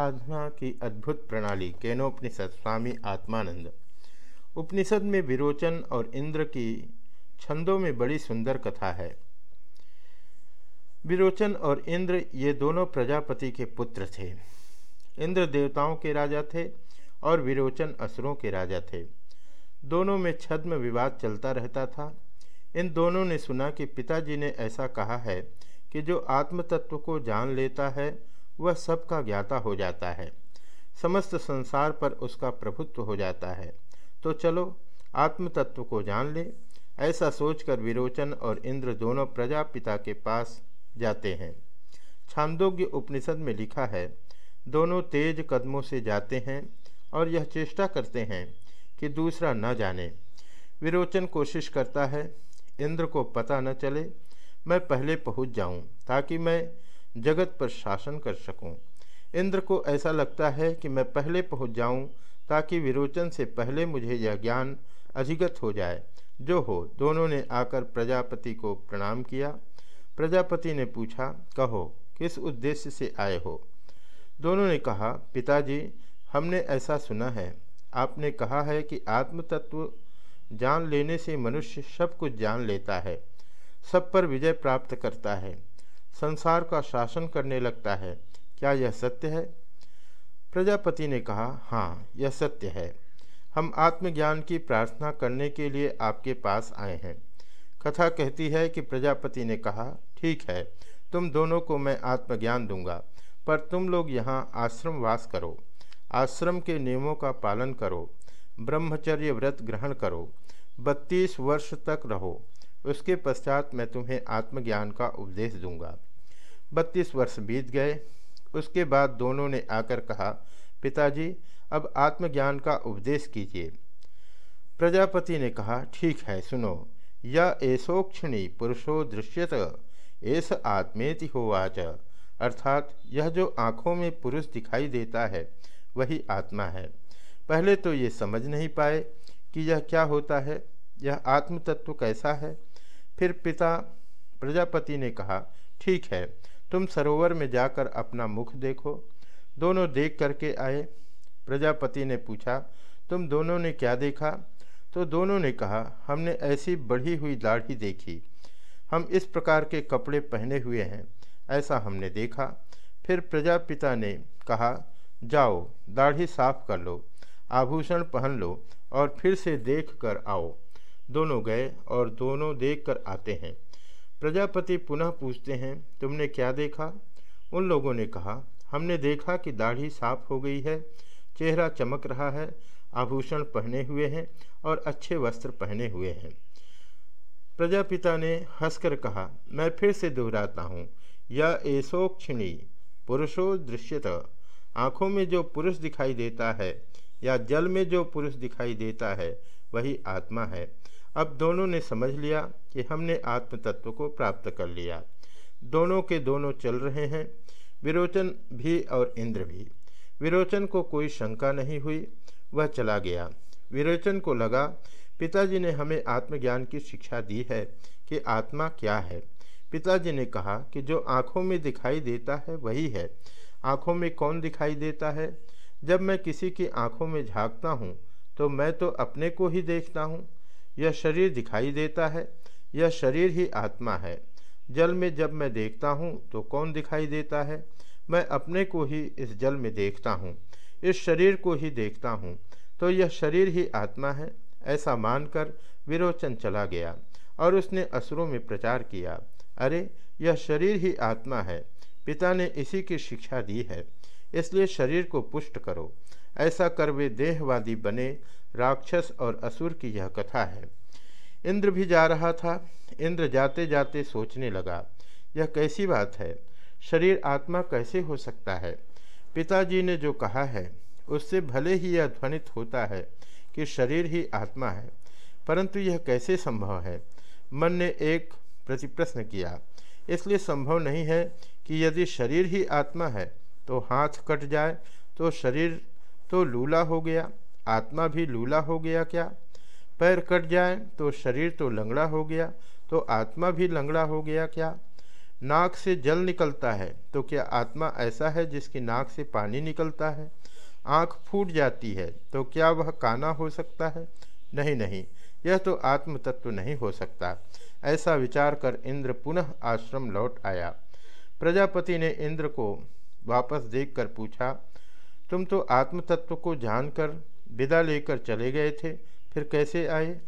साधना की अद्भुत प्रणाली, केनोपनिषद, स्वामी आत्मानंद। उपनिषद में विरोचन और इंद्र की छंदों में बड़ी सुंदर कथा है। विरोचन और इंद्र ये दोनों प्रजापति के पुत्र थे। इंद्र देवताओं के राजा थे और विरोचन असुरों के राजा थे। दोनों में छद्म विवाद चलता रहता था। इन दोनों ने सुना कि पिताजी ने ऐसा कहा है कि जो आत्म तत्व को जान लेता है वह सबका ज्ञाता हो जाता है। समस्त संसार पर उसका प्रभुत्व हो जाता है। तो चलो आत्म तत्व को जान ले। ऐसा सोचकर विरोचन और इंद्र दोनों प्रजापिता के पास जाते हैं। छांदोग्य उपनिषद में लिखा है, दोनों तेज कदमों से जाते हैं और यह चेष्टा करते हैं कि दूसरा न जाने। विरोचन कोशिश करता है, इंद्र को पता न चले, मैं पहले पहुँच जाऊँ, ताकि मैं जगत पर शासन कर सकूँ। इंद्र को ऐसा लगता है कि मैं पहले पहुँच जाऊँ, ताकि विरोचन से पहले मुझे यह ज्ञान अधिगत हो जाए। जो हो, दोनों ने आकर प्रजापति को प्रणाम किया। प्रजापति ने पूछा, कहो, किस उद्देश्य से आए हो? दोनों ने कहा, पिताजी, हमने ऐसा सुना है। आपने कहा है कि आत्म तत्व जान लेने से मनुष्य सब कुछ जान लेता है, सब पर विजय प्राप्त करता है। संसार का शासन करने लगता है। क्या यह सत्य है? प्रजापति ने कहा हाँ यह सत्य है। हम आत्मज्ञान की प्रार्थना करने के लिए आपके पास आए हैं। कथा कहती है कि प्रजापति ने कहा, ठीक है, तुम दोनों को मैं आत्मज्ञान दूँगा, पर तुम लोग यहाँ आश्रम वास करो। आश्रम के नियमों का पालन करो। ब्रह्मचर्य व्रत ग्रहण करो। बत्तीस वर्ष तक रहो। उसके पश्चात मैं तुम्हें आत्मज्ञान का उपदेश दूँगा। बत्तीस वर्ष बीत गए। उसके बाद दोनों ने आकर कहा, पिताजी, अब आत्मज्ञान का उपदेश कीजिए। प्रजापति ने कहा, ठीक है, सुनो। यह ऐसोक्षणी पुरुषो दृश्यत ऐस आत्मेति होवाच। अर्थात यह जो आँखों में पुरुष दिखाई देता है, वही आत्मा है। पहले तो ये समझ नहीं पाए कि यह क्या होता है। यह आत्म तत्व कैसा है? फिर पिता प्रजापति ने कहा, ठीक है, तुम सरोवर में जाकर अपना मुख देखो। दोनों देख करके आए। प्रजापति ने पूछा, तुम दोनों ने क्या देखा? तो दोनों ने कहा, हमने ऐसी बढ़ी हुई दाढ़ी देखी। हम इस प्रकार के कपड़े पहने हुए हैं, ऐसा हमने देखा। फिर प्रजापिता ने कहा, जाओ, दाढ़ी साफ़ कर लो, आभूषण पहन लो और फिर से देख कर आओ। दोनों गए और दोनों देख कर आते हैं। प्रजापति पुनः पूछते हैं, तुमने क्या देखा? उन लोगों ने कहा, हमने देखा कि दाढ़ी साफ़ हो गई है, चेहरा चमक रहा है, आभूषण पहने हुए हैं और अच्छे वस्त्र पहने हुए हैं। प्रजापिता ने हंसकर कहा, मैं फिर से दोहराता हूँ यह ऐसोक्षिणी पुरुषो दृश्यत, आँखों में जो पुरुष दिखाई देता है या जल में जो पुरुष दिखाई देता है, वही आत्मा है। अब दोनों ने समझ लिया कि हमने आत्म तत्व को प्राप्त कर लिया। दोनों के दोनों चल रहे हैं, विरोचन भी और इंद्र भी। विरोचन को कोई शंका नहीं हुई, वह चला गया। विरोचन को लगा, पिताजी ने हमें आत्मज्ञान की शिक्षा दी है कि आत्मा क्या है। पिताजी ने कहा कि जो आँखों में दिखाई देता है वही है। आँखों में कौन दिखाई देता है? जब मैं किसी की आँखों में झाँकता हूँ तो मैं तो अपने को ही देखता हूँ। यह शरीर दिखाई देता है, यह शरीर ही आत्मा है। जल में जब मैं देखता हूँ तो कौन दिखाई देता है? मैं अपने को ही इस जल में देखता हूँ, इस शरीर को ही देखता हूँ। तो यह शरीर ही आत्मा है, ऐसा मानकर विरोचन चला गया और उसने असुरों में प्रचार किया, अरे, यह शरीर ही आत्मा है, पिता ने इसी की शिक्षा दी है। इसलिए शरीर को पुष्ट करो। ऐसा कर वे देहवादी बने, राक्षस और असुर की यह कथा है। इंद्र भी जा रहा था। इंद्र जाते जाते सोचने लगा, यह कैसी बात है? शरीर आत्मा कैसे हो सकता है? पिताजी ने जो कहा है, उससे भले ही यह ध्वनित होता है कि शरीर ही आत्मा है, परंतु यह कैसे संभव है? मन ने एक प्रतिप्रश्न किया, इसलिए संभव नहीं है कि यदि शरीर ही आत्मा है तो हाथ कट जाए तो शरीर तो लूला हो गया। आत्मा भी लूला हो गया क्या? पैर कट जाए तो शरीर तो लंगड़ा हो गया। तो आत्मा भी लंगड़ा हो गया क्या? नाक से जल निकलता है तो क्या आत्मा ऐसा है जिसकी नाक से पानी निकलता है? आँख फूट जाती है तो क्या वह काना हो सकता है? नहीं नहीं, यह तो आत्म तत्व नहीं हो सकता। ऐसा विचार कर इंद्र पुनः आश्रम लौट आया। प्रजापति ने इंद्र को वापस देखकर पूछा, तुम तो आत्मतत्व को जानकर विदा लेकर चले गए थे, फिर कैसे आए?